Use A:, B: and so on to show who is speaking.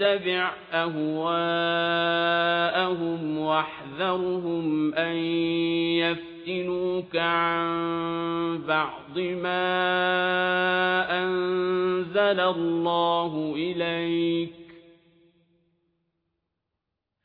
A: تتبع أهواءهم واحذرهم أن يفتنوك عن بعض ما أنزل الله إليك